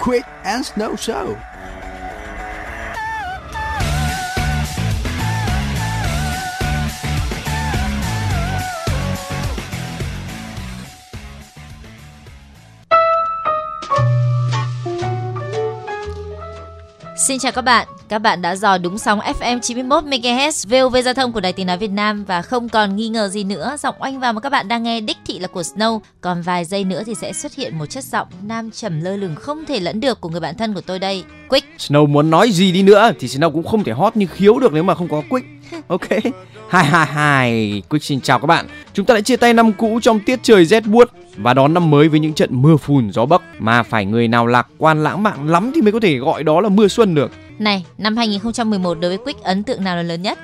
Quick and Snow Show. Xin chào các bạn, các bạn đã dò đúng sóng FM 91 MHz VOV giao thông của Đài Tiếng nói Việt Nam và không còn nghi ngờ gì nữa, giọng oanh vào mà các bạn đang nghe đích thị là của Snow. Còn vài giây nữa thì sẽ xuất hiện một chất giọng nam trầm lơ lửng không thể lẫn được của người bạn thân của tôi đây, Quick. Snow muốn nói gì đi nữa thì Snow cũng không thể hot như khiếu được nếu mà không có Quick. Ok. Hai hai hai, Quick xin chào các bạn. Chúng ta đã chia tay năm cũ trong tiết trời rét buốt và đón năm mới với những trận mưa phùn gió bấc mà phải người nào lạc quan lãng mạn lắm thì mới có thể gọi đó là mưa xuân được. Này, năm 2011 đối với Quick ấn tượng nào là lớn nhất?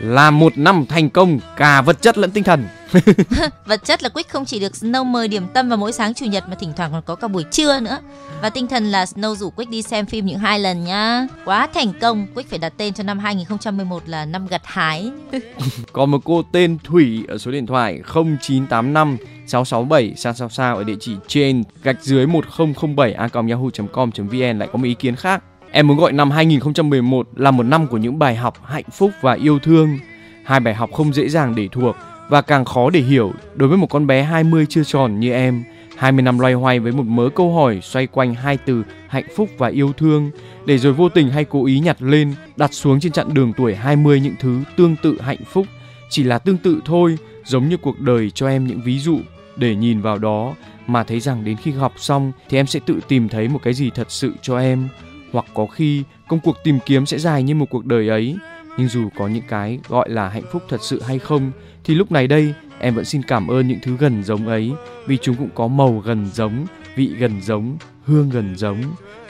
Là một năm thành công cả vật chất lẫn tinh thần. vật chất là Quick không chỉ được Snow mời điểm tâm vào mỗi sáng chủ nhật mà thỉnh thoảng còn có cả buổi trưa nữa. Và tinh thần là Snow rủ Quick đi xem phim những hai lần nhá. Quá thành công, Quick phải đặt tên cho năm 2011 là năm gặt hái. Còn một cô tên Thủy ở số điện thoại 0985 667 sao sao sao ở địa chỉ trên gạch dưới 1007 a yahoo.com.vn lại có một ý kiến khác. Em muốn gọi năm 2011 là một năm của những bài học hạnh phúc và yêu thương. Hai bài học không dễ dàng để thuộc và càng khó để hiểu đối với một con bé 20 chưa tròn như em. 20 năm loay hoay với một mớ câu hỏi xoay quanh hai từ hạnh phúc và yêu thương để rồi vô tình hay cố ý nhặt lên, đặt xuống trên chặng đường tuổi 20 những thứ tương tự hạnh phúc chỉ là tương tự thôi, giống như cuộc đời cho em những ví dụ để nhìn vào đó mà thấy rằng đến khi học xong thì em sẽ tự tìm thấy một cái gì thật sự cho em hoặc có khi công cuộc tìm kiếm sẽ dài như một cuộc đời ấy. Nhưng dù có những cái gọi là hạnh phúc thật sự hay không, thì lúc này đây, em vẫn xin cảm ơn những thứ gần giống ấy, vì chúng cũng có màu gần giống, vị gần giống, hương gần giống,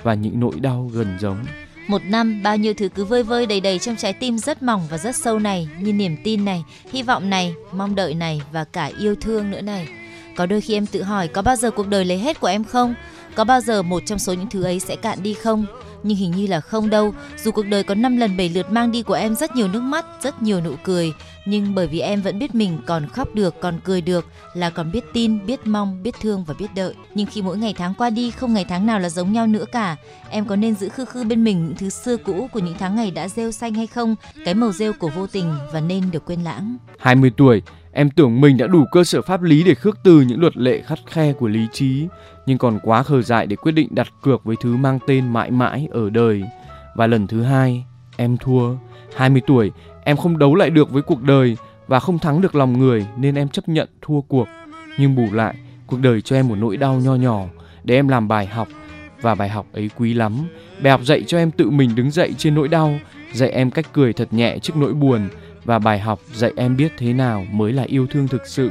và những nỗi đau gần giống. Một năm, bao nhiêu thứ cứ vơi vơi đầy đầy trong trái tim rất mỏng và rất sâu này, như niềm tin này, hy vọng này, mong đợi này, và cả yêu thương nữa này. Có đôi khi em tự hỏi, có bao giờ cuộc đời lấy hết của em không? Có bao giờ một trong số những thứ ấy sẽ cạn đi không nhưng hình như là không đâu. Dù cuộc đời có 5 lần 7 lượt mang đi của em rất nhiều nước mắt, rất nhiều nụ cười, nhưng bởi vì em vẫn biết mình còn khóc được, còn cười được, là còn biết tin, biết mong, biết thương và biết đợi. Nhưng khi mỗi ngày tháng qua đi, không ngày tháng nào là giống nhau nữa cả. Em có nên giữ khư khư bên mình những thứ xưa cũ của những tháng ngày đã rêu xanh hay không? Cái màu rêu của vô tình và nên được quên lãng. 20 tuổi, Em tưởng mình đã đủ cơ sở pháp lý để khước từ những luật lệ khắt khe của lý trí, nhưng còn quá khờ dại để quyết định đặt cược với thứ mang tên mãi mãi ở đời. Và lần thứ hai, em thua. 20 tuổi, em không đấu lại được với cuộc đời và không thắng được lòng người nên em chấp nhận thua cuộc. Nhưng bù lại, cuộc đời cho em một nỗi đau nho nhỏ để em làm bài học và bài học ấy quý lắm. Bài học dạy cho em tự mình đứng dậy trên nỗi đau, dạy em cách cười thật nhẹ trước nỗi buồn và bài học dạy em biết thế nào mới là yêu thương thực sự.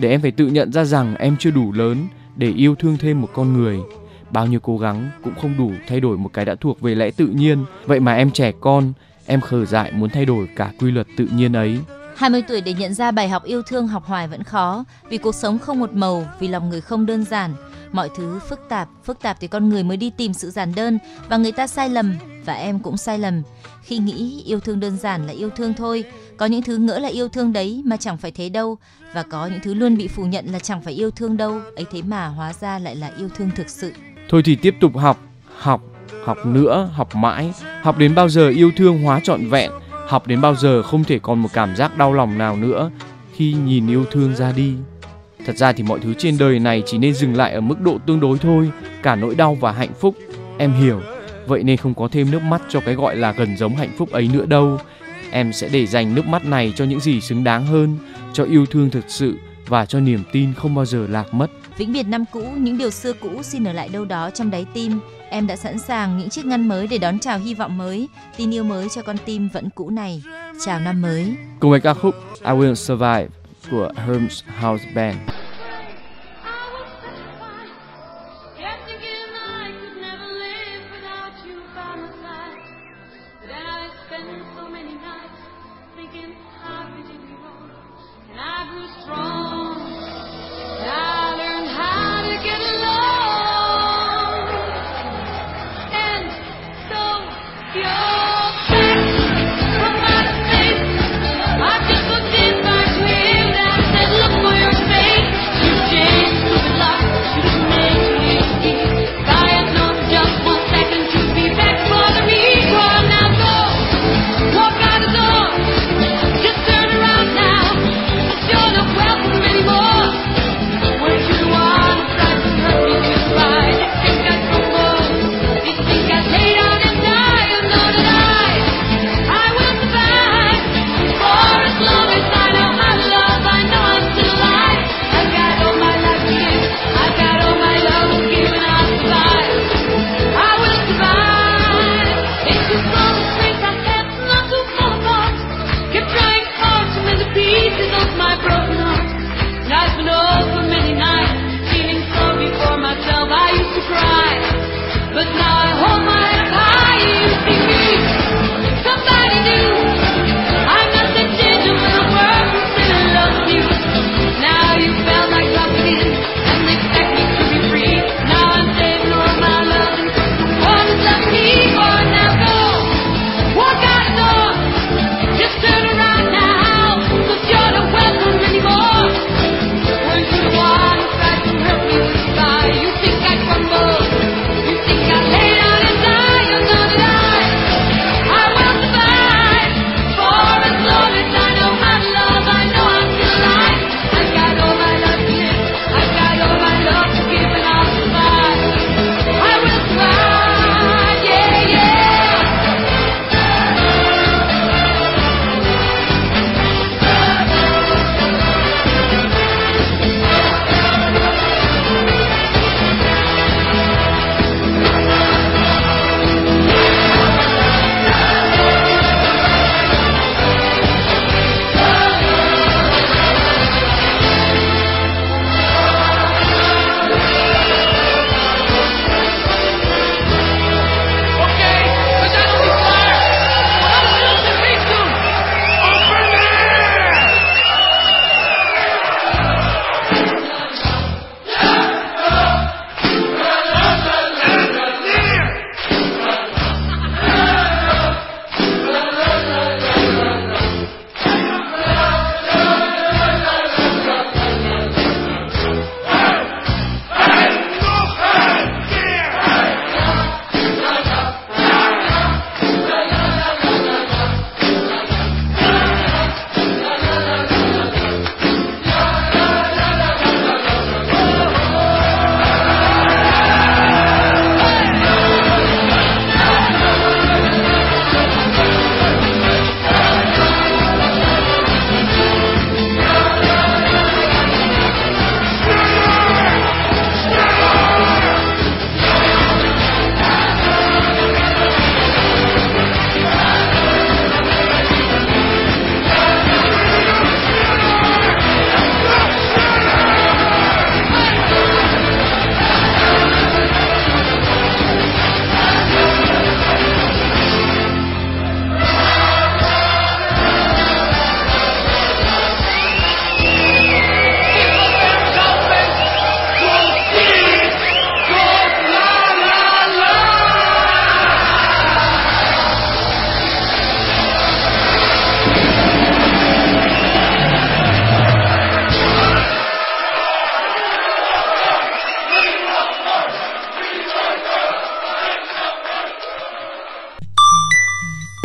Để em phải tự nhận ra rằng em chưa đủ lớn để yêu thương thêm một con người. Bao nhiêu cố gắng cũng không đủ thay đổi một cái đã thuộc về lẽ tự nhiên. Vậy mà em trẻ con, em khờ dại muốn thay đổi cả quy luật tự nhiên ấy. 20 tuổi để nhận ra bài học yêu thương học hoài vẫn khó, vì cuộc sống không một màu, vì lòng người không đơn giản. Mọi thứ phức tạp phức tạp thì con người mới đi tìm sự giản đơn, và người ta sai lầm, và em cũng sai lầm. Khi nghĩ yêu thương đơn giản là yêu thương thôi, có những thứ ngỡ là yêu thương đấy mà chẳng phải thế đâu, và có những thứ luôn bị phủ nhận là chẳng phải yêu thương đâu, ấy thế mà hóa ra lại là yêu thương thực sự. Thôi thì tiếp tục học học học nữa, học mãi. Học đến bao giờ yêu thương hóa trọn vẹn? Học đến bao giờ không thể còn một cảm giác đau lòng nào nữa khi nhìn yêu thương ra đi. Thật ra thì mọi thứ trên đời này chỉ nên dừng lại ở mức độ tương đối thôi, cả nỗi đau và hạnh phúc. Em hiểu, vậy nên không có thêm nước mắt cho cái gọi là gần giống hạnh phúc ấy nữa đâu. Em sẽ để dành nước mắt này cho những gì xứng đáng hơn, cho yêu thương thực sự và cho niềm tin không bao giờ lạc mất vĩnh biệt năm cũ, những điều xưa cũ xin ở lại đâu đó trong đáy tim. Em đã sẵn sàng những chiếc ngăn mới để đón chào hy vọng mới. Tin yêu mới cho con tim vẫn cũ này. Chào năm mới. Cùng với ca khúc I Will Survive của Herms House Band.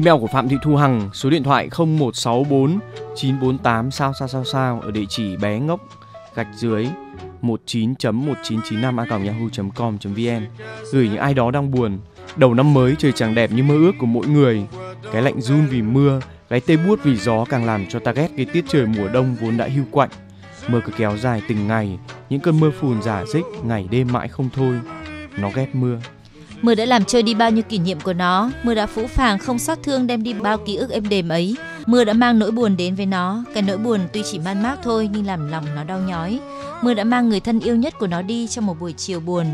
Email của Phạm Thị Thu Hằng, số điện thoại 0164 948 sao sao sao sao ở địa chỉ bé ngốc gạch dưới 19.1995 a yahoo.com.vn gửi những ai đó đang buồn. Đầu năm mới trời chẳng đẹp như mơ ước của mỗi người. Cái lạnh run vì mưa, cái tê buốt vì gió càng làm cho ta ghét cái tiết trời mùa đông vốn đã hưu quạnh. Mưa cứ kéo dài từng ngày, những cơn mưa phùn giả dích ngày đêm mãi không thôi. Nó ghét mưa. Mưa đã làm trôi đi bao nhiêu kỷ niệm của nó, mưa đã phũ phàng không xót thương đem đi bao ký ức êm đềm ấy. Mưa đã mang nỗi buồn đến với nó, cái nỗi buồn tuy chỉ man mác thôi nhưng làm lòng nó đau nhói. Mưa đã mang người thân yêu nhất của nó đi trong một buổi chiều buồn.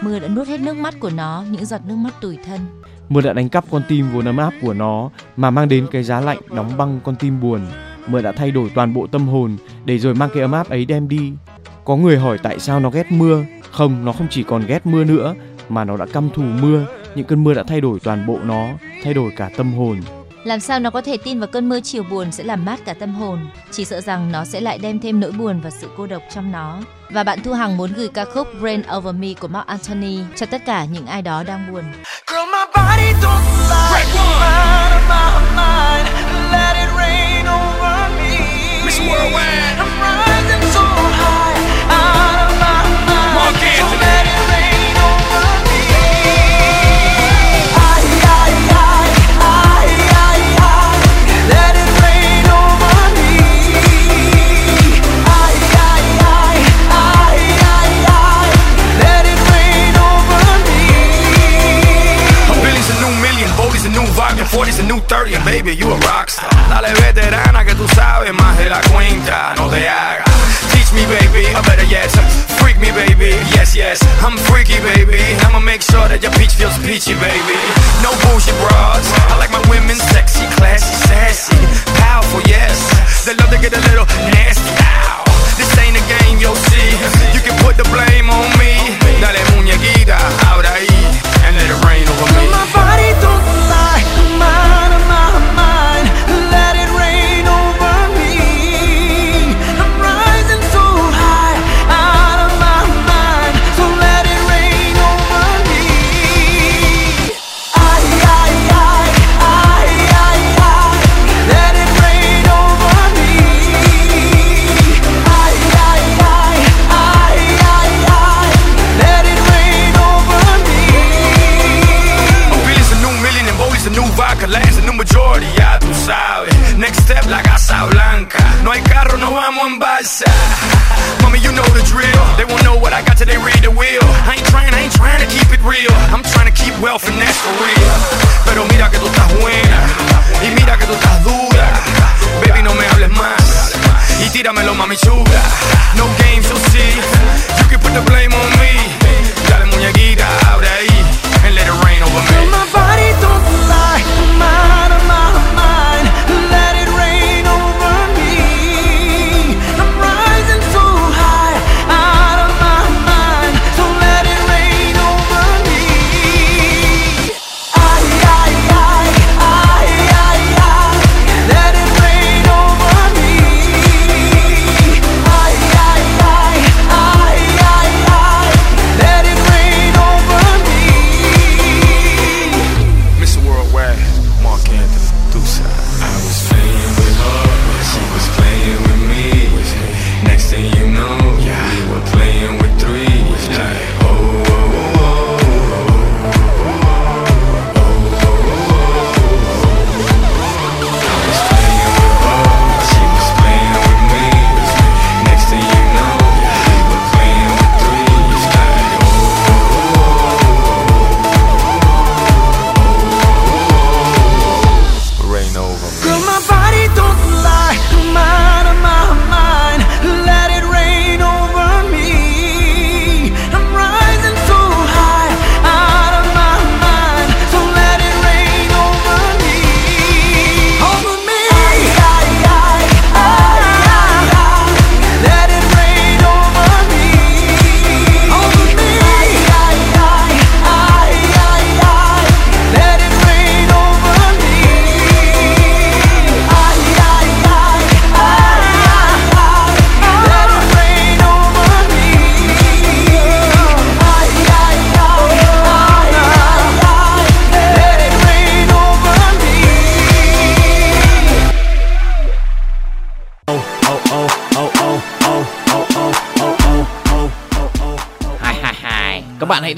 Mưa đã nuốt hết nước mắt của nó, những giọt nước mắt tủi thân. Mưa đã đánh cắp con tim vốn ấm áp của nó mà mang đến cái giá lạnh đóng băng con tim buồn. Mưa đã thay đổi toàn bộ tâm hồn để rồi mang cái ấm áp ấy đem đi. Có người hỏi tại sao nó ghét mưa? Không, nó không chỉ còn ghét mưa nữa mà nó đã căm thù mưa. Những cơn mưa đã thay đổi toàn bộ nó, thay đổi cả tâm hồn. Làm sao nó có thể tin vào cơn mưa chiều buồn sẽ làm mát cả tâm hồn? Chỉ sợ rằng nó sẽ lại đem thêm nỗi buồn và sự cô độc trong nó. Và bạn Thu Hằng muốn gửi ca khúc Rain Over Me của Mark Anthony cho tất cả những ai đó đang buồn. Girl, my body don't lie. Out of my mind, let it rain over me. Miss Worldwide. I'm rising 40's a new 30, and baby, you a rockstar. Dale veterana que tú sabes más de la cuenta, no te hagas. Teach me, baby, or better yet, freak me, baby. Yes, yes, I'm freaky, baby. I'ma make sure that your peach feels peachy, baby. No bullshit bras. I like my women sexy, classy, sassy, powerful, yes. They love to get a little nasty. Ow. This ain't a game, you'll see. You can put the blame on me. Dale muñequita, ahora ahí, and let it rain over me. My body don't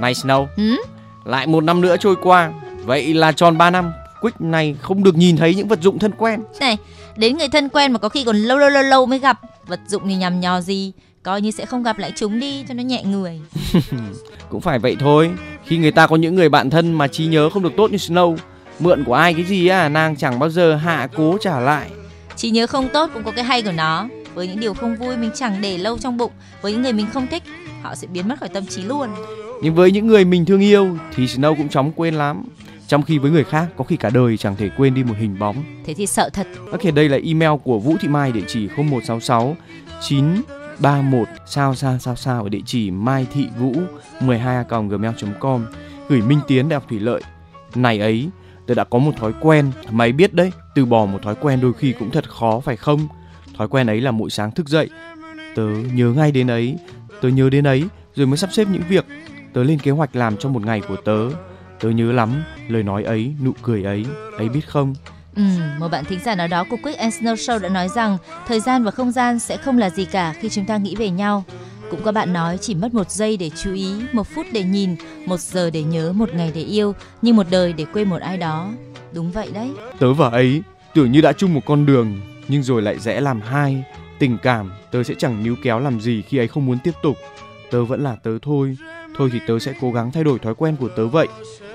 Này Snow, Ừ? lại một năm nữa trôi qua, vậy là tròn 3 năm. Quick này không được nhìn thấy những vật dụng thân quen. Này, đến người thân quen mà có khi còn lâu lâu lâu lâu mới gặp, vật dụng thì nhằm nhò gì, coi như sẽ không gặp lại chúng đi cho nó nhẹ người. Cũng phải vậy thôi. Khi người ta có những người bạn thân mà trí nhớ không được tốt như Snow, mượn của ai cái gì à, nàng chẳng bao giờ hạ cố trả lại. Trí nhớ không tốt cũng có cái hay của nó. Với những điều không vui mình chẳng để lâu trong bụng, với những người mình không thích, họ sẽ biến mất khỏi tâm trí luôn. Nhưng với những người mình thương yêu thì Snow cũng chóng quên lắm. Trong khi với người khác có khi cả đời chẳng thể quên đi một hình bóng. Thế thì sợ thật. Ok, đây là email của Vũ Thị Mai địa chỉ 0166 931 sao sao sao sao ở địa chỉ mai thị vũ 12 gmail.com gửi Minh Tiến Đại học Thủy Lợi. Này ấy, tớ đã có một thói quen, mày biết đấy, từ bỏ một thói quen đôi khi cũng thật khó phải không? Thói quen ấy là mỗi sáng thức dậy, tớ nhớ ngay đến ấy, tớ nhớ đến ấy rồi mới sắp xếp những việc, tớ lên kế hoạch làm cho một ngày của tớ. Tớ nhớ lắm lời nói ấy, nụ cười ấy, ấy biết không? Ừ, một bạn thính giả nào đó của Quick and Snow Show đã nói rằng thời gian và không gian sẽ không là gì cả khi chúng ta nghĩ về nhau. Cũng có bạn nói chỉ mất một giây để chú ý, một phút để nhìn, một giờ để nhớ, một ngày để yêu, nhưng một đời để quên một ai đó. Đúng vậy đấy. Tớ và ấy tưởng như đã chung một con đường nhưng rồi lại rẽ làm hai. Tình cảm tớ sẽ chẳng níu kéo làm gì khi ấy không muốn tiếp tục. Tớ vẫn là tớ thôi. Thôi thì tớ sẽ cố gắng thay đổi thói quen của tớ vậy.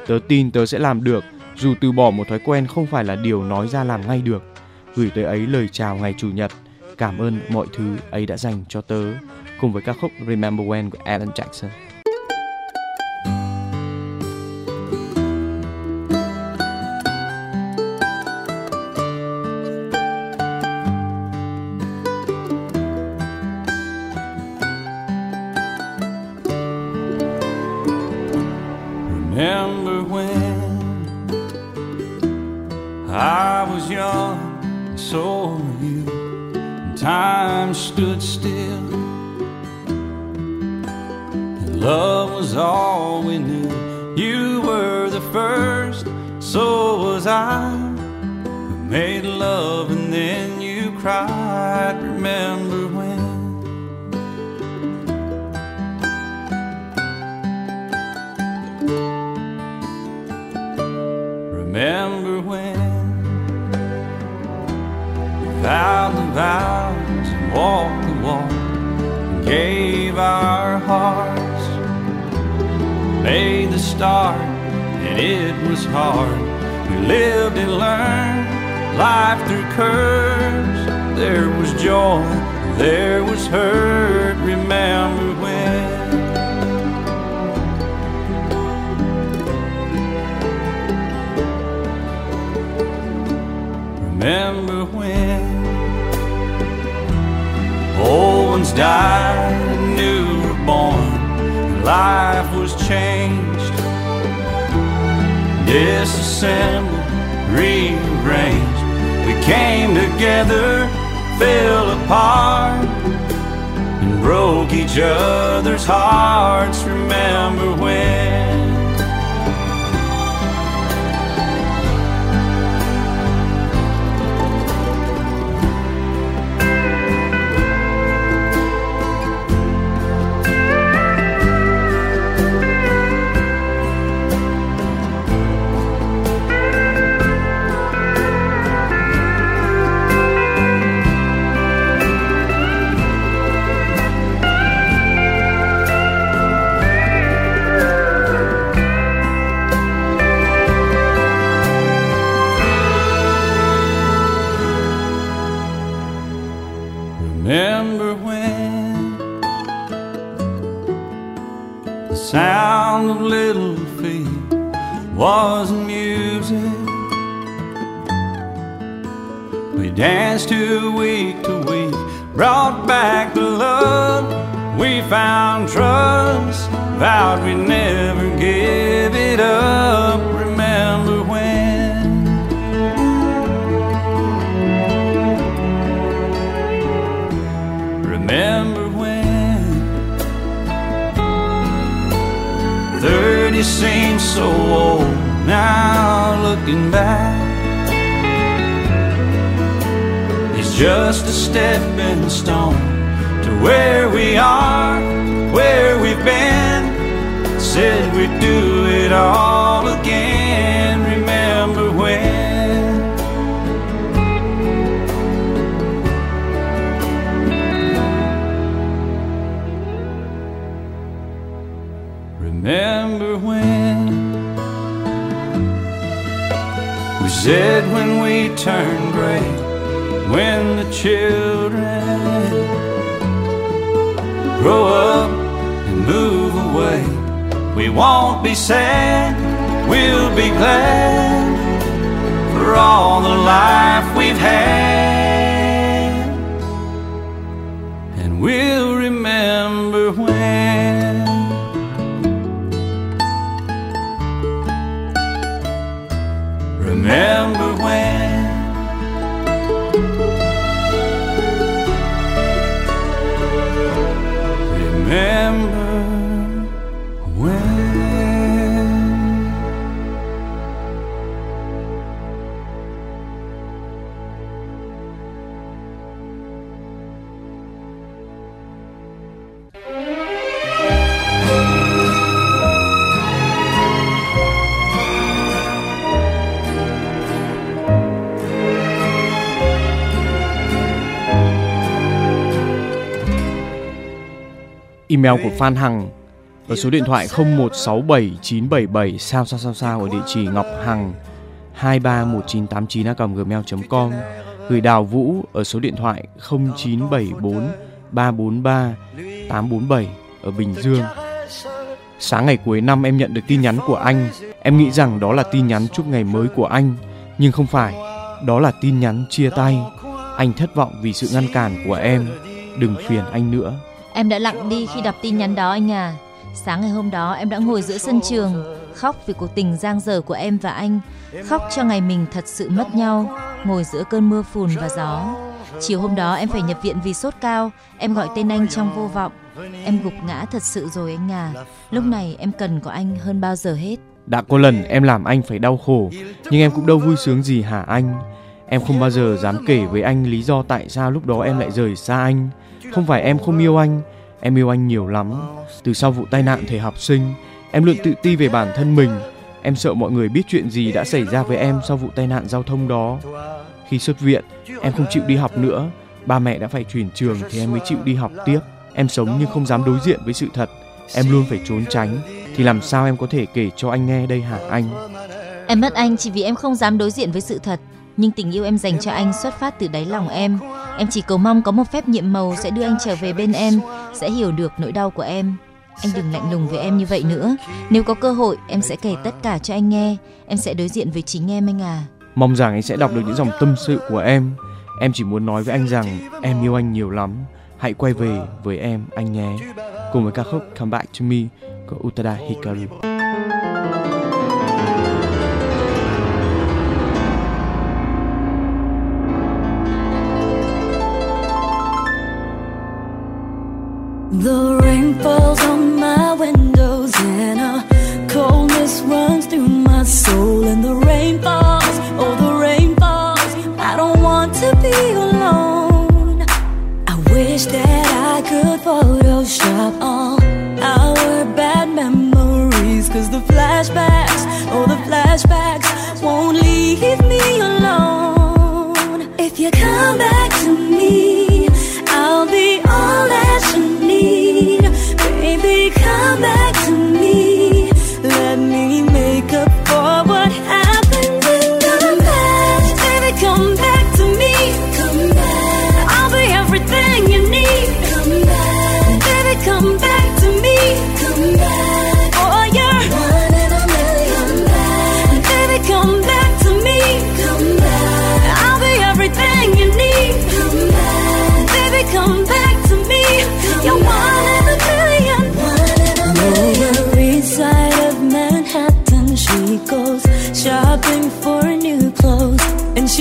Tớ tin tớ sẽ làm được, dù từ bỏ một thói quen không phải là điều nói ra làm ngay được. Gửi tới ấy lời chào ngày chủ nhật. Cảm ơn mọi thứ ấy đã dành cho tớ. Cùng với ca khúc Remember When của Alan Jackson. First, so was I. We made love and then you cried. Remember when? Remember when we vowed the vows and walked the walk and gave our hearts, made the start, and it was hard. We lived and learned life through curves. There was joy, there was hurt. Remember when? Remember when old ones died and new were born, life was changed, disassembled, rearranged. We came together, fell apart, and broke each other's hearts. Remember when? Remember when the sound of little feet was music? We danced to week to week, brought back the love We found trust, vowed we'd never give it up. Remember when? Thirty seems so old now, looking back. It's just a stepping stone to where we are, where we've been. Said we'd do it all again. Said when we turn gray, when the children grow up and move away. We won't be sad, we'll be glad for all the life we've had. Email của Phan Hằng ở số điện thoại 0167977 sao sao sao sao ở địa chỉ ngọc hằng 231989 gmail.com gửi Đào Vũ ở số điện thoại 0974 343 847 ở Bình Dương. Sáng ngày cuối năm em nhận được tin nhắn của anh. Em nghĩ rằng đó là tin nhắn chúc ngày mới của anh, nhưng không phải. Đó là tin nhắn chia tay. Anh thất vọng vì sự ngăn cản của em. Đừng phiền anh nữa. Em đã lặng đi khi đọc tin nhắn đó anh à. Sáng ngày hôm đó em đã ngồi giữa sân trường khóc vì cuộc tình giang dở của em và anh, khóc cho ngày mình thật sự mất nhau, ngồi giữa cơn mưa phùn và gió. Chiều hôm đó em phải nhập viện vì sốt cao, em gọi tên anh trong vô vọng. Em gục ngã thật sự rồi anh à. Lúc này em cần có anh hơn bao giờ hết. Đã có lần em làm anh phải đau khổ, nhưng em cũng đâu vui sướng gì hả anh? Em không bao giờ dám kể với anh lý do tại sao lúc đó em lại rời xa anh. Không phải em không yêu anh, em yêu anh nhiều lắm. Từ sau vụ tai nạn thầy học sinh, em luôn tự ti về bản thân mình. Em sợ mọi người biết chuyện gì đã xảy ra với em sau vụ tai nạn giao thông đó. Khi xuất viện, em không chịu đi học nữa. Ba mẹ đã phải chuyển trường thì em mới chịu đi học tiếp. Em sống nhưng không dám đối diện với sự thật. Em luôn phải trốn tránh. Thì làm sao em có thể kể cho anh nghe đây hả anh? Em mất anh chỉ vì em không dám đối diện với sự thật. Nhưng tình yêu em dành cho anh xuất phát từ đáy lòng em. Em chỉ cầu mong có một phép nhiệm màu sẽ đưa anh trở về bên em, sẽ hiểu được nỗi đau của em. Anh đừng lạnh lùng với em như vậy nữa. Nếu có cơ hội, em sẽ kể tất cả cho anh nghe. Em sẽ đối diện với chính em anh à. Mong rằng anh sẽ đọc được những dòng tâm sự của em. Em chỉ muốn nói với anh rằng em yêu anh nhiều lắm. Hãy quay về với em anh nhé. Cùng với ca khúc Come Back to Me của Utada Hikaru. The rain falls on my windows and a coldness runs through my soul. And the rain falls, oh, the rain falls. I don't want to be alone. I wish that I could Photoshop all our bad memories. Cause the flashbacks, oh, the flashbacks won't leave me alone. If you come back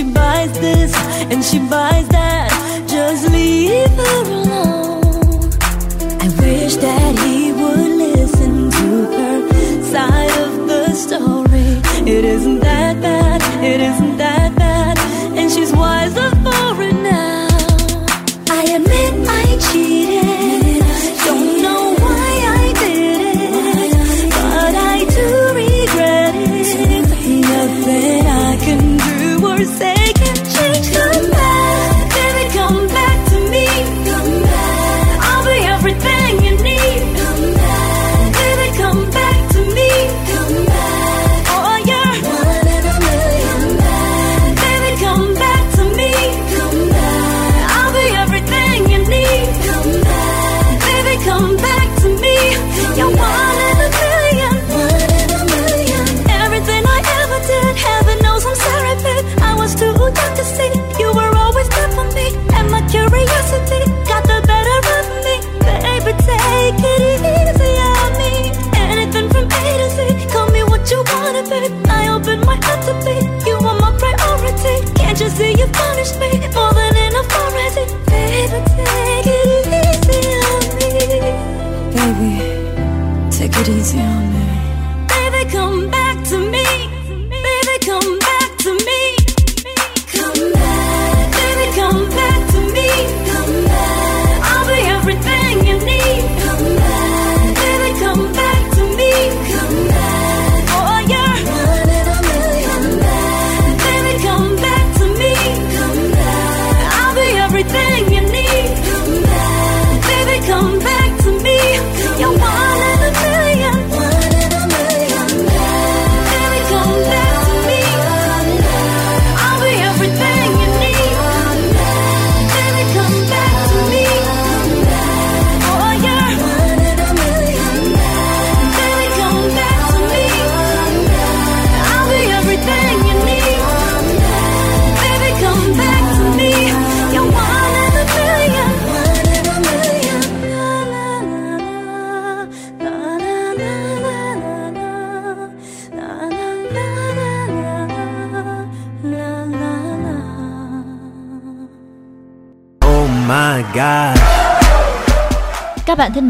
she buys this and she buys that. Just leave her alone. I wish that he would listen to her side of the story. It isn't that bad, it isn't that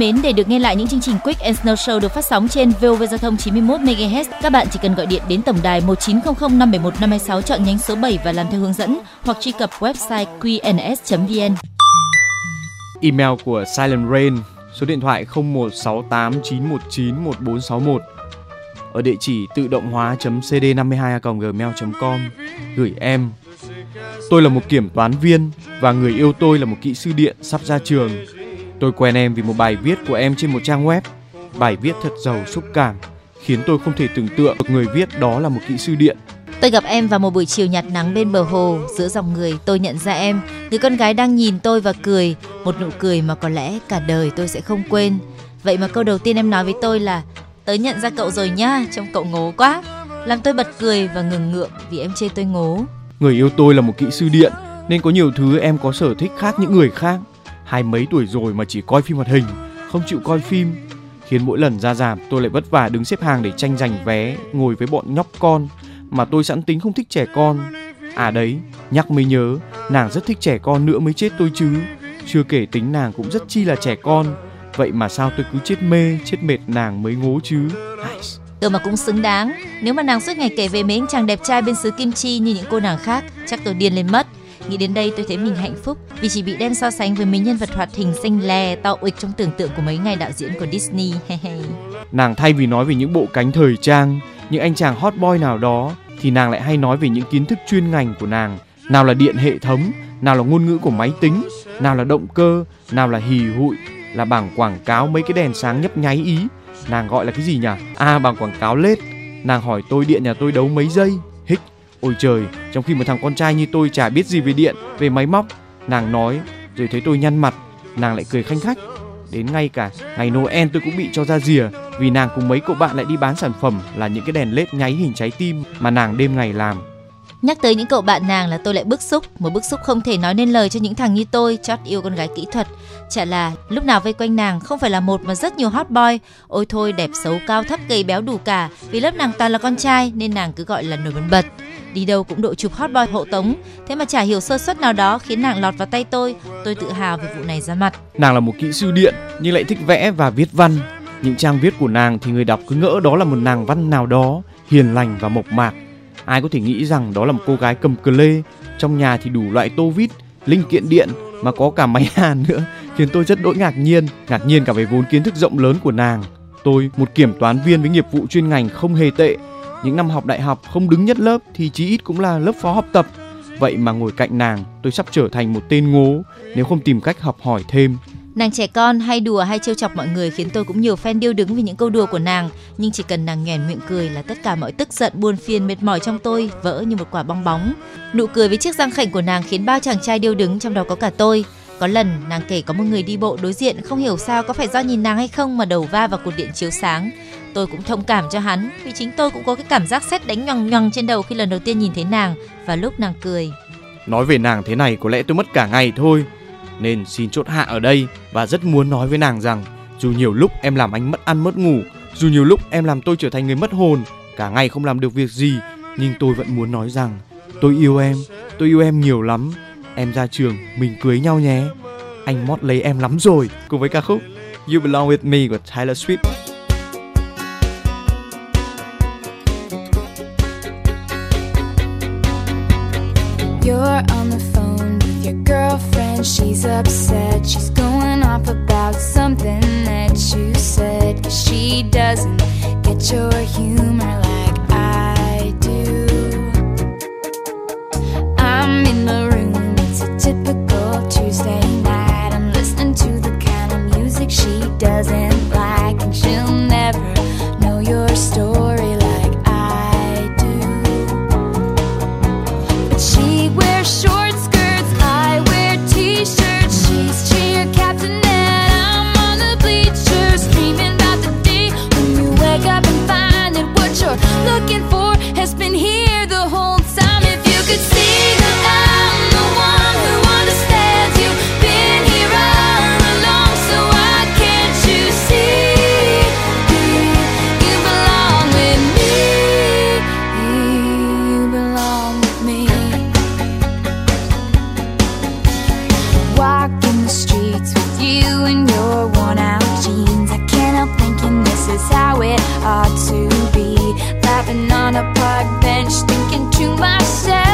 mến, để được nghe lại những chương trình Quick and Snow Show được phát sóng trên VOV Giao thông 91 MHz, các bạn chỉ cần gọi điện đến tổng đài 1900 571 526 chọn nhánh số 7 và làm theo hướng dẫn hoặc truy cập website qns.vn. Email của Silent Rain, số điện thoại 0168919141 ở địa chỉ tự động hóa.cd52a.gmail.com gửi em. Tôi là một kiểm toán viên và người yêu tôi là một kỹ sư điện sắp ra trường. Tôi quen em vì một bài viết của em trên một trang web. Bài viết thật giàu xúc cảm, khiến tôi không thể tưởng tượng được người viết đó là một kỹ sư điện. Tôi gặp em vào một buổi chiều nhạt nắng bên bờ hồ, giữa dòng người tôi nhận ra em, người con gái đang nhìn tôi và cười, một nụ cười mà có lẽ cả đời tôi sẽ không quên. Vậy mà câu đầu tiên em nói với tôi là tớ nhận ra cậu rồi nhá, trông cậu ngố quá. Làm tôi bật cười và ngừng ngượng vì em chê tôi ngố. Người yêu tôi là một kỹ sư điện nên có nhiều thứ em có sở thích khác những người khác. Hai mấy tuổi rồi mà chỉ coi phim hoạt hình, không chịu coi phim, khiến mỗi lần ra rạp tôi lại vất vả đứng xếp hàng để tranh giành vé, ngồi với bọn nhóc con mà tôi sẵn tính không thích trẻ con. À đấy, nhắc mới nhớ, nàng rất thích trẻ con nữa mới chết tôi chứ. Chưa kể tính nàng cũng rất chi là trẻ con. Vậy mà sao tôi cứ chết mê, chết mệt nàng mới ngố chứ. Tôi mà cũng xứng đáng. Nếu mà nàng suốt ngày kể về mấy anh chàng đẹp trai bên xứ Kim Chi như những cô nàng khác, chắc tôi điên lên mất. Nghĩ đến đây tôi thấy mình hạnh phúc vì chỉ bị đem so sánh với mấy nhân vật hoạt hình xanh lè to uịch trong tưởng tượng của mấy ngày đạo diễn của Disney. Nàng thay vì nói về những bộ cánh thời trang, những anh chàng hot boy nào đó thì nàng lại hay nói về những kiến thức chuyên ngành của nàng. Nào là điện hệ thống, nào là ngôn ngữ của máy tính, nào là động cơ, nào là hì hụi, là bảng quảng cáo mấy cái đèn sáng nhấp nháy ý. Nàng gọi là cái gì nhỉ? À bảng quảng cáo lết. Nàng hỏi tôi điện nhà tôi đấu mấy giây. Ôi trời, trong khi một thằng con trai như tôi chả biết gì về điện, về máy móc. Nàng nói, rồi thấy tôi nhăn mặt, nàng lại cười khanh khách. Đến ngay cả ngày Noel tôi cũng bị cho ra rìa vì nàng cùng mấy cậu bạn lại đi bán sản phẩm là những cái đèn led nháy hình trái tim mà nàng đêm ngày làm. Nhắc tới những cậu bạn nàng là tôi lại bức xúc, một bức xúc không thể nói nên lời cho những thằng như tôi chót yêu con gái kỹ thuật. Chả là lúc nào vây quanh nàng không phải là một mà rất nhiều hot boy. Ôi thôi đẹp xấu cao thấp gầy béo đủ cả. Vì lớp nàng toàn là con trai nên nàng cứ gọi là nổi bật bật đi đâu cũng đội chụp hot boy hộ tống. Thế mà chả hiểu sơ suất nào đó khiến nàng lọt vào tay tôi. Tôi tự hào về vụ này ra mặt. Nàng là một kỹ sư điện nhưng lại thích vẽ và viết văn. Những trang viết của nàng thì người đọc cứ ngỡ đó là một nàng văn nào đó hiền lành và mộc mạc. Ai có thể nghĩ rằng đó là một cô gái cầm cờ lê, trong nhà thì đủ loại tô vít, linh kiện điện mà có cả máy hàn nữa, khiến tôi rất đỗi ngạc nhiên, ngạc nhiên cả về vốn kiến thức rộng lớn của nàng. Tôi, một kiểm toán viên với nghiệp vụ chuyên ngành không hề tệ, những năm học đại học không đứng nhất lớp thì chí ít cũng là lớp phó học tập. Vậy mà ngồi cạnh nàng, tôi sắp trở thành một tên ngố nếu không tìm cách học hỏi thêm. Nàng trẻ con hay đùa hay trêu chọc mọi người khiến tôi cũng nhiều fan điêu đứng vì những câu đùa của nàng. Nhưng chỉ cần nàng nhoẻn miệng cười là tất cả mọi tức giận, buồn phiền, mệt mỏi trong tôi vỡ như một quả bong bóng. Nụ cười với chiếc răng khểnh của nàng khiến bao chàng trai điêu đứng trong đó có cả tôi. Có lần nàng kể có một người đi bộ đối diện không hiểu sao có phải do nhìn nàng hay không mà đầu va vào cột điện chiếu sáng. Tôi cũng thông cảm cho hắn vì chính tôi cũng có cái cảm giác sét đánh nhằng nhằng trên đầu khi lần đầu tiên nhìn thấy nàng và lúc nàng cười. Nói về nàng thế này có lẽ tôi mất cả ngày thôi nên xin chốt hạ ở đây và rất muốn nói với nàng rằng dù nhiều lúc em làm anh mất ăn mất ngủ, dù nhiều lúc em làm tôi trở thành người mất hồn, cả ngày không làm được việc gì, nhưng tôi vẫn muốn nói rằng tôi yêu em, tôi yêu em nhiều lắm. Em ra trường mình cưới nhau nhé. Anh mót lấy em lắm rồi. Cùng với ca khúc You Belong With Me của Taylor Swift. On a park bench, thinking to myself,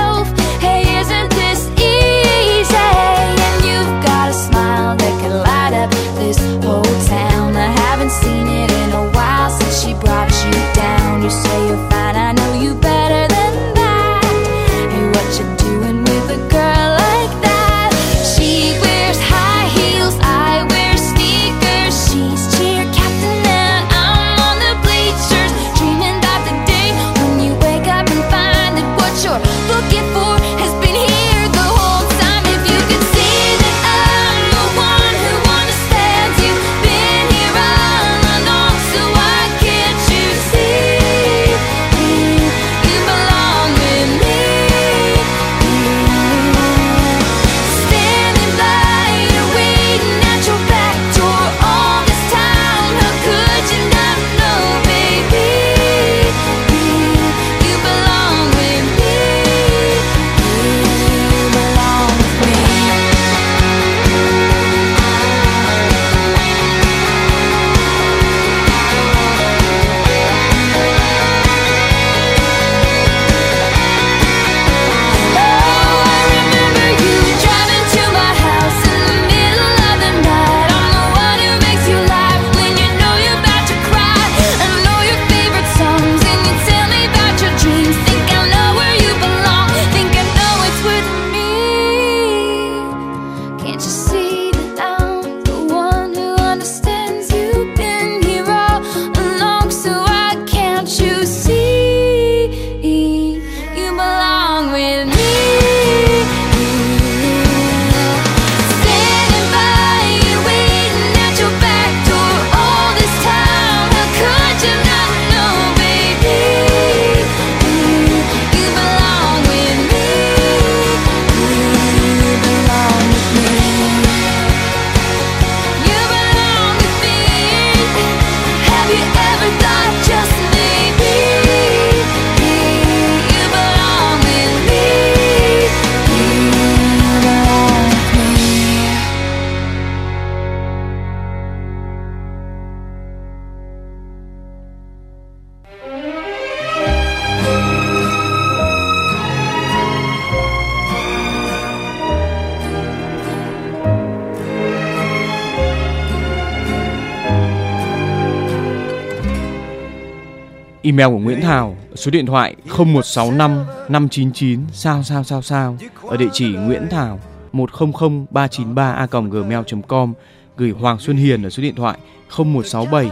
email của Nguyễn Thảo, số điện thoại 0165 599 sao sao sao sao, ở địa chỉ Nguyễn Thảo 100393 a gmail.com gửi Hoàng Xuân Hiền ở số điện thoại 0167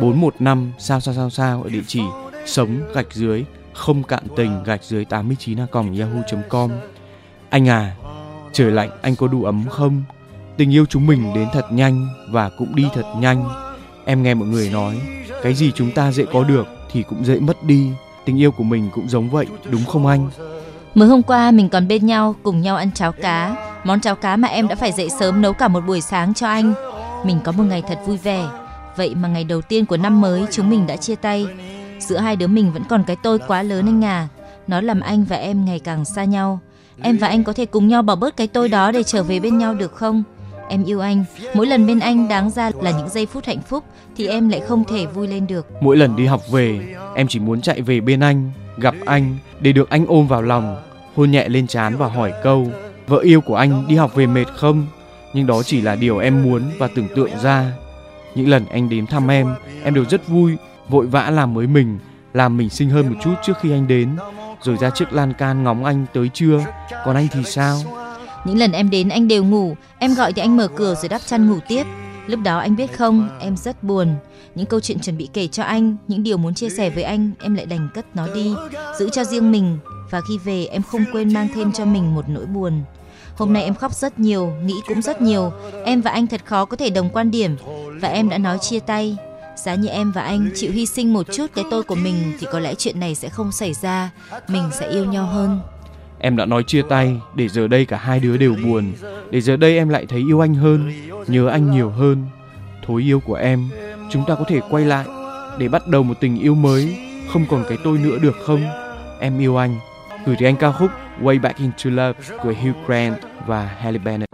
415 sao sao sao sao, ở địa chỉ sống gạch dưới, không cạn tình gạch dưới 89 a yahoo.com anh à trời lạnh, anh có đủ ấm không? Tình yêu chúng mình đến thật nhanh và cũng đi thật nhanh. Em nghe mọi người nói, cái gì chúng ta dễ có được? Thì cũng dễ mất đi tình yêu của mình cũng giống vậy đúng không anh Mới hôm qua mình còn bên nhau cùng nhau ăn cháo cá, món cháo cá mà em đã phải dậy sớm nấu cả một buổi sáng cho anh. Mình có một ngày thật vui vẻ. Vậy mà ngày đầu tiên của năm mới chúng mình đã chia tay. Giữa hai đứa mình vẫn còn cái tôi quá lớn anh à. Nó làm anh và em ngày càng xa nhau. Em và anh có thể cùng nhau bỏ bớt cái tôi đó để trở về bên nhau được không? Em yêu anh, mỗi lần bên anh đáng ra là những giây phút hạnh phúc thì em lại không thể vui lên được. mỗi lần đi học về em chỉ muốn chạy về bên anh gặp anh để được anh ôm vào lòng hôn nhẹ lên trán và hỏi câu vợ yêu của anh đi học về mệt không? Nhưng đó chỉ là điều em muốn và tưởng tượng ra. Những lần anh đến thăm em em đều rất vui vội vã làm mới mình làm mình xinh hơn một chút trước khi anh đến. Rồi ra chiếc lan can ngóng anh tới trưa còn anh thì sao? Những lần em đến anh đều ngủ, em gọi thì anh mở cửa rồi đắp chăn ngủ tiếp. Lúc đó anh biết không, em rất buồn. Những câu chuyện chuẩn bị kể cho anh, những điều muốn chia sẻ với anh, em lại đành cất nó đi, giữ cho riêng mình. Và khi về em không quên mang thêm cho mình một nỗi buồn. Hôm nay em khóc rất nhiều, nghĩ cũng rất nhiều. Em và anh thật khó có thể đồng quan điểm và em đã nói chia tay. Giá như em và anh chịu hy sinh một chút cái tôi của mình thì có lẽ chuyện này sẽ không xảy ra. Mình sẽ yêu nhau hơn. Em đã nói chia tay, để giờ đây cả hai đứa đều buồn. Để giờ đây em lại thấy yêu anh hơn, Nhớ anh nhiều hơn. Thối yêu của em, Chúng ta có thể quay lại, Để bắt đầu một tình yêu mới. Không còn cái tôi nữa được không? Em yêu anh. Gửi tới anh ca khúc Way Back Into Love của Hugh Grant và Halle Bennett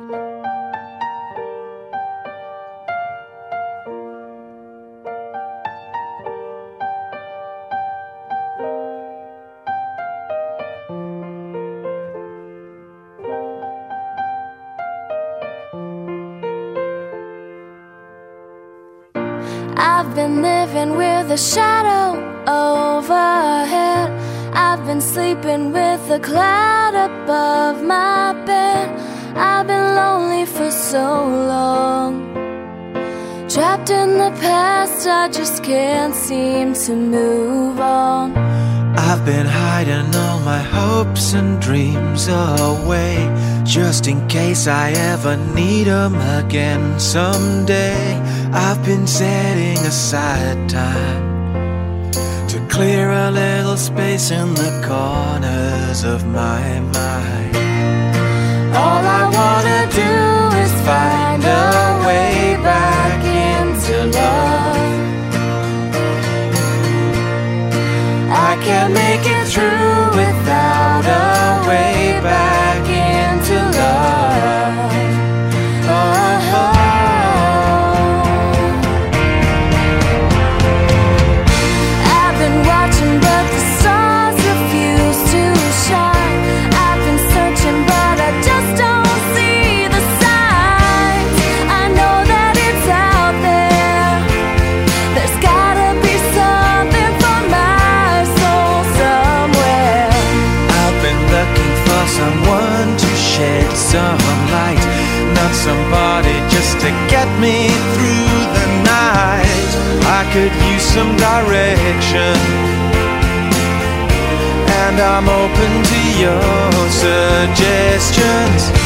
a shadow overhead. I've been sleeping with a cloud above my bed. I've been lonely for so long. Trapped in the past, I just can't seem to move on. I've been hiding all my hopes and dreams away just in case I ever need 'em again someday. I've been setting aside time to clear a little space in the corners of my mind. All I wanna do is find a way back into love. I can't make it through without a way back shed some light, not somebody just to get me through the night. I could use some direction, and I'm open to your suggestions.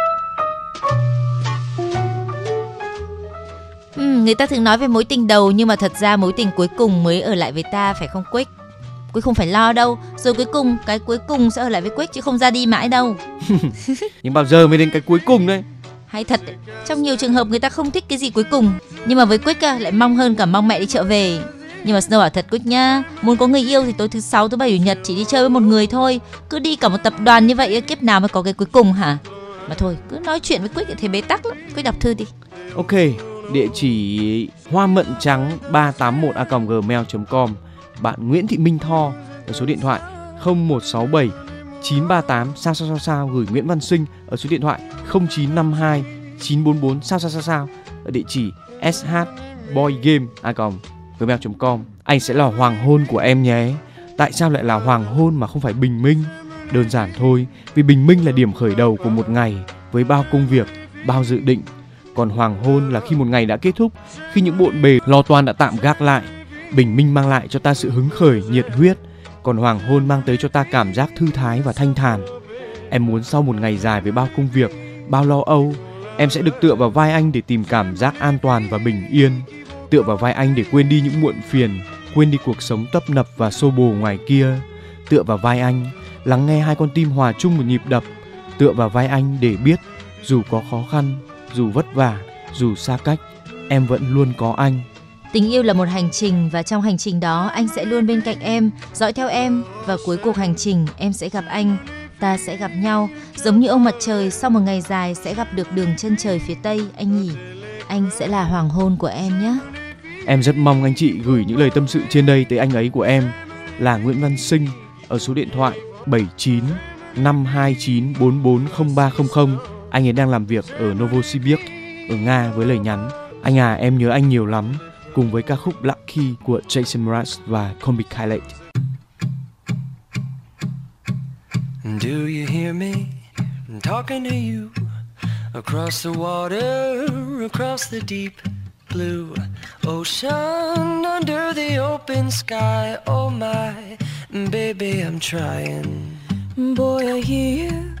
Người ta thường nói về mối tình đầu nhưng mà thật ra mối tình cuối cùng mới ở lại với ta phải không Quick? Quick không phải lo đâu, rồi cuối cùng cái cuối cùng sẽ ở lại với Quick chứ không ra đi mãi đâu. Nhưng bao giờ mới đến cái cuối cùng đấy? Hay thật, đấy. trong nhiều trường hợp người ta không thích cái gì cuối cùng, nhưng mà với Quick á, lại mong hơn cả mong mẹ đi chợ về. Nhưng mà Snow bảo thật Quick nhá, muốn có người yêu thì tối thứ sáu, thứ bảy, chủ nhật chỉ đi chơi với một người thôi. Cứ đi cả một tập đoàn như vậy kiếp nào mới có cái cuối cùng hả? Mà thôi, cứ nói chuyện với Quick thì bế tắc lắm. Quick đọc thư đi. Ok, địa chỉ hoa mận trắng 381 a gmail.com bạn Nguyễn Thị Minh Tho ở số điện thoại 0167 938 sao sao sao sao gửi Nguyễn Văn Sinh ở số điện thoại 0952 944 sao sao sao sao ở địa chỉ shboygame a gmail.com anh sẽ là hoàng hôn của em nhé. Tại sao lại là hoàng hôn mà không phải bình minh? Đơn giản thôi, vì bình minh là điểm khởi đầu của một ngày với bao công việc, bao dự định còn hoàng hôn là khi một ngày đã kết thúc, khi những bộn bề lo toan đã tạm gác lại, bình minh mang lại cho ta sự hứng khởi, nhiệt huyết. Còn hoàng hôn mang tới cho ta cảm giác thư thái và thanh thản. Em muốn sau một ngày dài với bao công việc, bao lo âu, em sẽ được tựa vào vai anh để tìm cảm giác an toàn và bình yên, tựa vào vai anh để quên đi những muộn phiền, quên đi cuộc sống tấp nập và xô bồ ngoài kia. Tựa vào vai anh, lắng nghe hai con tim hòa chung một nhịp đập, tựa vào vai anh để biết dù có khó khăn dù vất vả dù xa cách em vẫn luôn có anh Tình yêu là một hành trình và trong hành trình đó anh sẽ luôn bên cạnh em, dõi theo em và cuối cuộc hành trình em sẽ gặp anh. Ta sẽ gặp nhau giống như ông mặt trời sau một ngày dài sẽ gặp được đường chân trời phía tây anh nhỉ. Anh sẽ là hoàng hôn của em nhé. Em rất mong anh chị gửi những lời tâm sự trên đây tới anh ấy của em là Nguyễn Văn Sinh ở số điện thoại 79 529 440300. Anh ấy đang làm việc ở Novosibirsk ở Nga với lời nhắn Anh à em nhớ anh nhiều lắm cùng với ca khúc Lucky của Jason Mraz và Combi Khaled. Do you hear me talking to you across the water, across the deep blue ocean, under the open sky? Oh my, baby, I'm trying. Boy, I hear you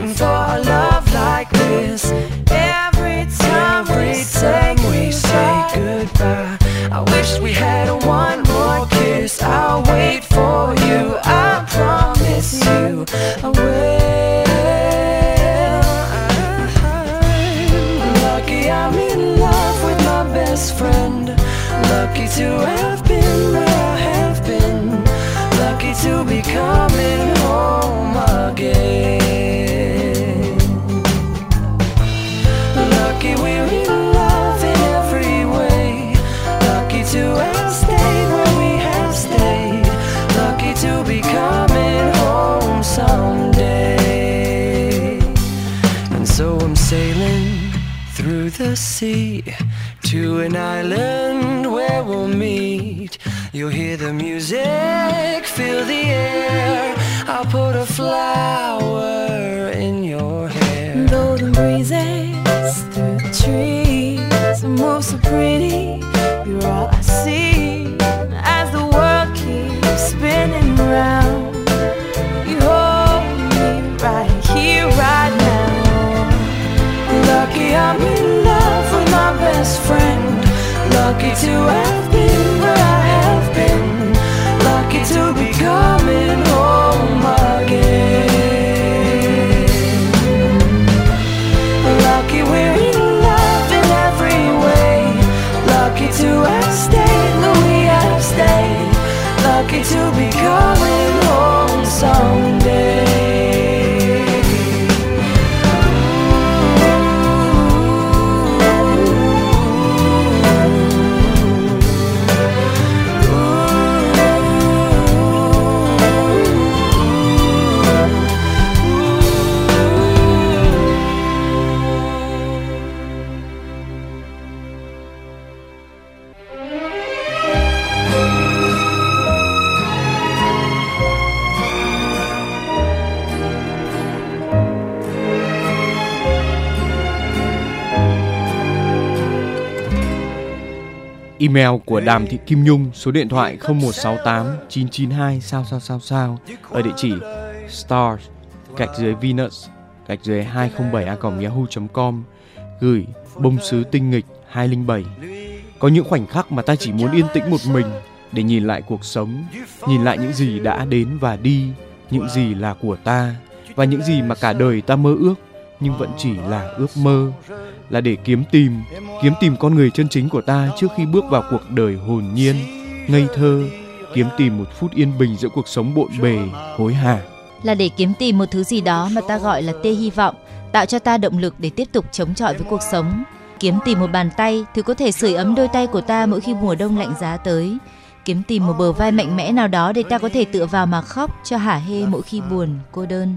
Waiting for the music, feel the air. I'll put a flower in your hair. Though the breezes through the trees move so pretty, you're all I see as the world keeps spinning round. You hold me right here, right now. Lucky I'm in love with my best friend. Lucky to have to be coming home someday. Email của Đàm Thị Kim Nhung, số điện thoại 0168 992 sao sao sao sao. Ở địa chỉ stars gạch dưới Venus gạch dưới 207 a yahoo.com gửi bông sứ tinh nghịch 207 có những khoảnh khắc mà ta chỉ muốn yên tĩnh một mình để nhìn lại cuộc sống, nhìn lại những gì đã đến và đi, những gì là của ta và những gì mà cả đời ta mơ ước nhưng vẫn chỉ là ước mơ là để kiếm tìm kiếm tìm con người chân chính của ta trước khi bước vào cuộc đời hồn nhiên ngây thơ kiếm tìm một phút yên bình giữa cuộc sống bộn bề hối hả là để kiếm tìm một thứ gì đó mà ta gọi là tia hy vọng, tạo cho ta động lực để tiếp tục chống chọi với cuộc sống. Kiếm tìm một bàn tay, thứ có thể sưởi ấm đôi tay của ta mỗi khi mùa đông lạnh giá tới. Kiếm tìm một bờ vai mạnh mẽ nào đó để ta có thể tựa vào mà khóc cho hả hê mỗi khi buồn, cô đơn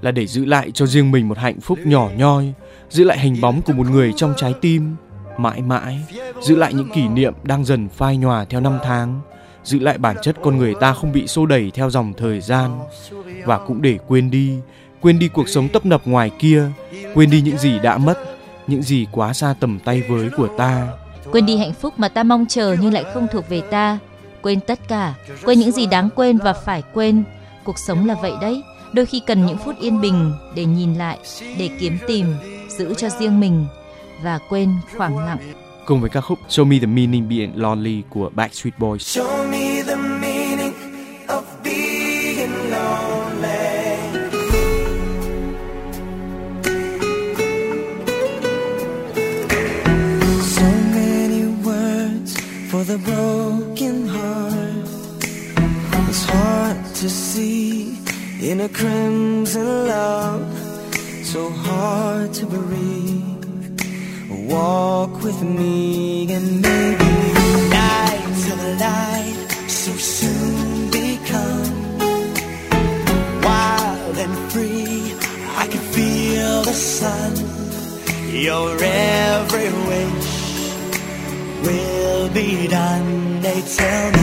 là để giữ lại cho riêng mình một hạnh phúc nhỏ nhoi giữ lại hình bóng của một người trong trái tim mãi mãi giữ lại những kỷ niệm đang dần phai nhòa theo năm tháng giữ lại bản chất con người ta không bị xô đẩy theo dòng thời gian và cũng để quên đi quên đi cuộc sống tấp nập ngoài kia quên đi những gì đã mất những gì quá xa tầm tay với của ta Quên đi hạnh phúc mà ta mong chờ nhưng lại không thuộc về ta. Quên tất cả, quên những gì đáng quên và phải quên. Cuộc sống là vậy đấy. Đôi khi cần những phút yên bình để nhìn lại, để kiếm tìm, giữ cho riêng mình và quên khoảng lặng. cùng với ca khúc Show Me the Meaning Being Lonely của Backstreet Boys. Show me a crimson love. So hard to breathe. Walk with me and maybe night till light so soon become wild and free. I can feel the sun. Your every wish will be done. They tell me,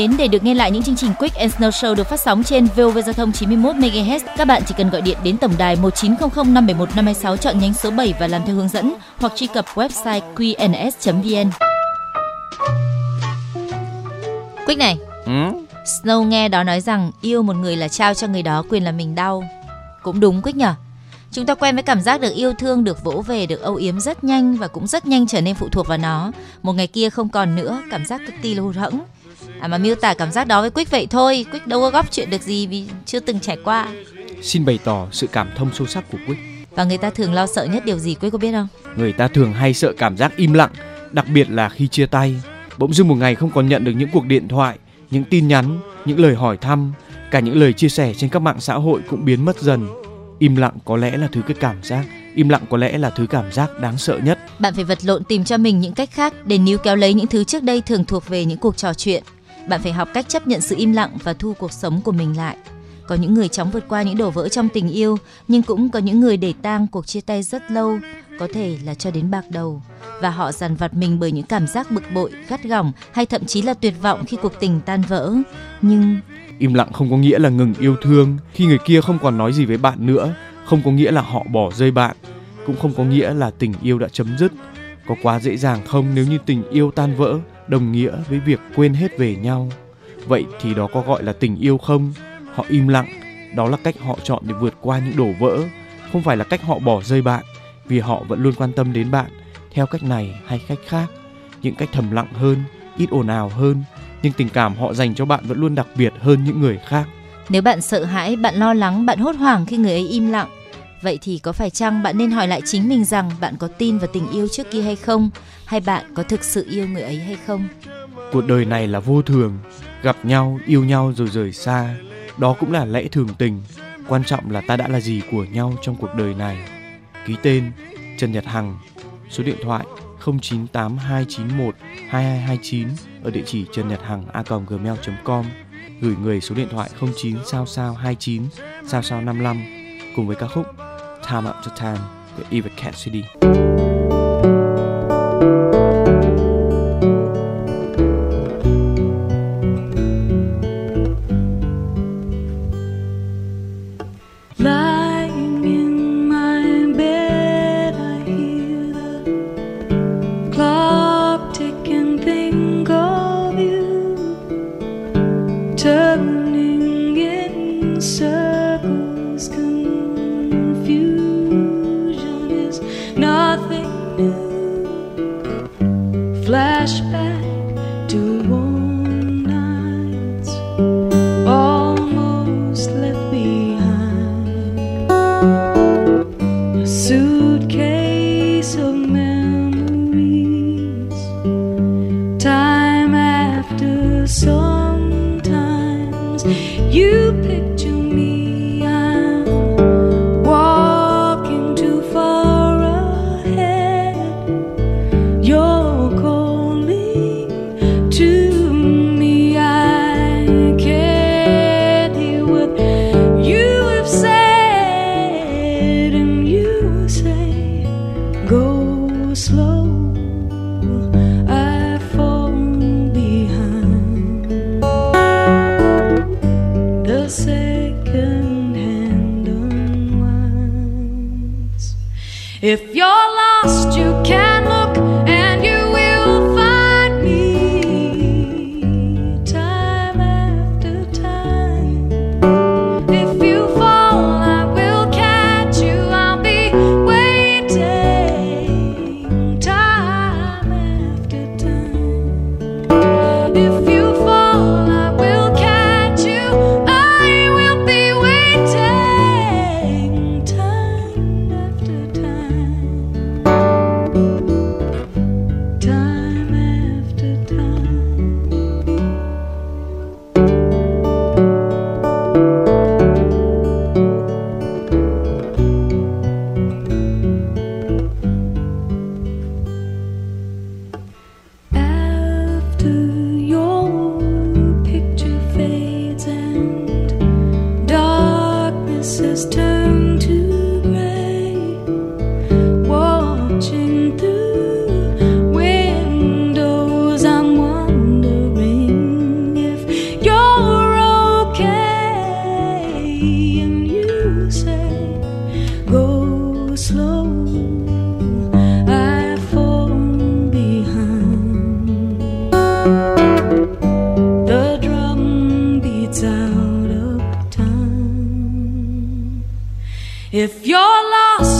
mến, để được nghe lại những chương trình Quick and Snow Show được phát sóng trên VOV Giao thông 91 MHz, các bạn chỉ cần gọi điện đến tổng đài 1900 571 526 chọn nhánh số 7 và làm theo hướng dẫn hoặc truy cập website qns.vn. Quick này, Ừ? Snow nghe đó nói rằng yêu một người là trao cho người đó quyền là mình đau. Cũng đúng Quick nhở? Chúng ta quen với cảm giác được yêu thương, được vỗ về, được âu yếm rất nhanh và cũng rất nhanh trở nên phụ thuộc vào nó. Một ngày kia không còn nữa, cảm giác cực kỳ là hụt hẫng. À mà miêu tả cảm giác đó với Quick vậy thôi, Quick đâu có góp chuyện được gì vì chưa từng trải qua. Xin bày tỏ sự cảm thông sâu sắc của Quick. Và người ta thường lo sợ nhất điều gì Quick có biết không? Người ta thường hay sợ cảm giác im lặng, đặc biệt là khi chia tay. Bỗng dưng một ngày không còn nhận được những cuộc điện thoại, những tin nhắn, những lời hỏi thăm, cả những lời chia sẻ trên các mạng xã hội cũng biến mất dần. Im lặng có lẽ là thứ cái cảm giác, im lặng có lẽ là thứ cảm giác đáng sợ nhất. Bạn phải vật lộn tìm cho mình những cách khác để níu kéo lấy những thứ trước đây thường thuộc về những cuộc trò chuyện. Bạn phải học cách chấp nhận sự im lặng và thu cuộc sống của mình lại. Có những người chóng vượt qua những đổ vỡ trong tình yêu, nhưng cũng có những người để tang cuộc chia tay rất lâu, có thể là cho đến bạc đầu. Và họ dằn vặt mình bởi những cảm giác bực bội, gắt gỏng hay thậm chí là tuyệt vọng khi cuộc tình tan vỡ. Nhưng Im lặng không có nghĩa là ngừng yêu thương khi người kia không còn nói gì với bạn nữa, không có nghĩa là họ bỏ rơi bạn, cũng không có nghĩa là tình yêu đã chấm dứt. Có quá dễ dàng không nếu như tình yêu tan vỡ đồng nghĩa với việc quên hết về nhau. Vậy thì đó có gọi là tình yêu không? Họ im lặng, đó là cách họ chọn để vượt qua những đổ vỡ, không phải là cách họ bỏ rơi bạn, vì họ vẫn luôn quan tâm đến bạn theo cách này hay cách khác, những cách thầm lặng hơn, ít ồn ào hơn, nhưng tình cảm họ dành cho bạn vẫn luôn đặc biệt hơn những người khác. Nếu bạn sợ hãi, bạn lo lắng, bạn hốt hoảng khi người ấy im lặng, vậy thì có phải chăng bạn nên hỏi lại chính mình rằng bạn có tin vào tình yêu trước kia hay không, hay bạn có thực sự yêu người ấy hay không? Cuộc đời này là vô thường, gặp nhau, yêu nhau rồi rời xa, đó cũng là lẽ thường tình. Quan trọng là ta đã là gì của nhau trong cuộc đời này. Ký tên Trần Nhật Hằng, số điện thoại 098291 2229 ở địa chỉ trần nhật hằng a gmail.com gửi người số điện thoại 09 sao sao 29 sao sao 55 cùng với ca khúc Time Up to Time của Eva Cassidy. If you're lost,